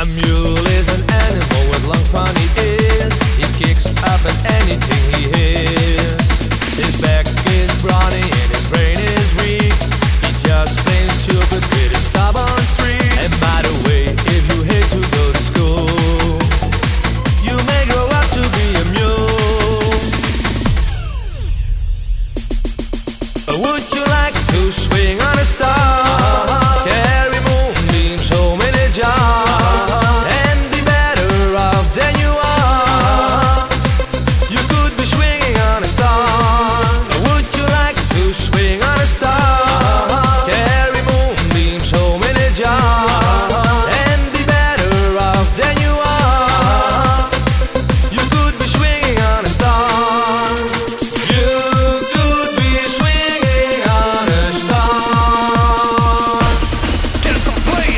A mule is an animal with long funny ears. He kicks up at anything he hears. His back is brawny and his brain is weak. He just plain stupid with his stubborn streak. And by the way, if you hate to go to school, you may grow up to be a mule. But would you like to swing on a star?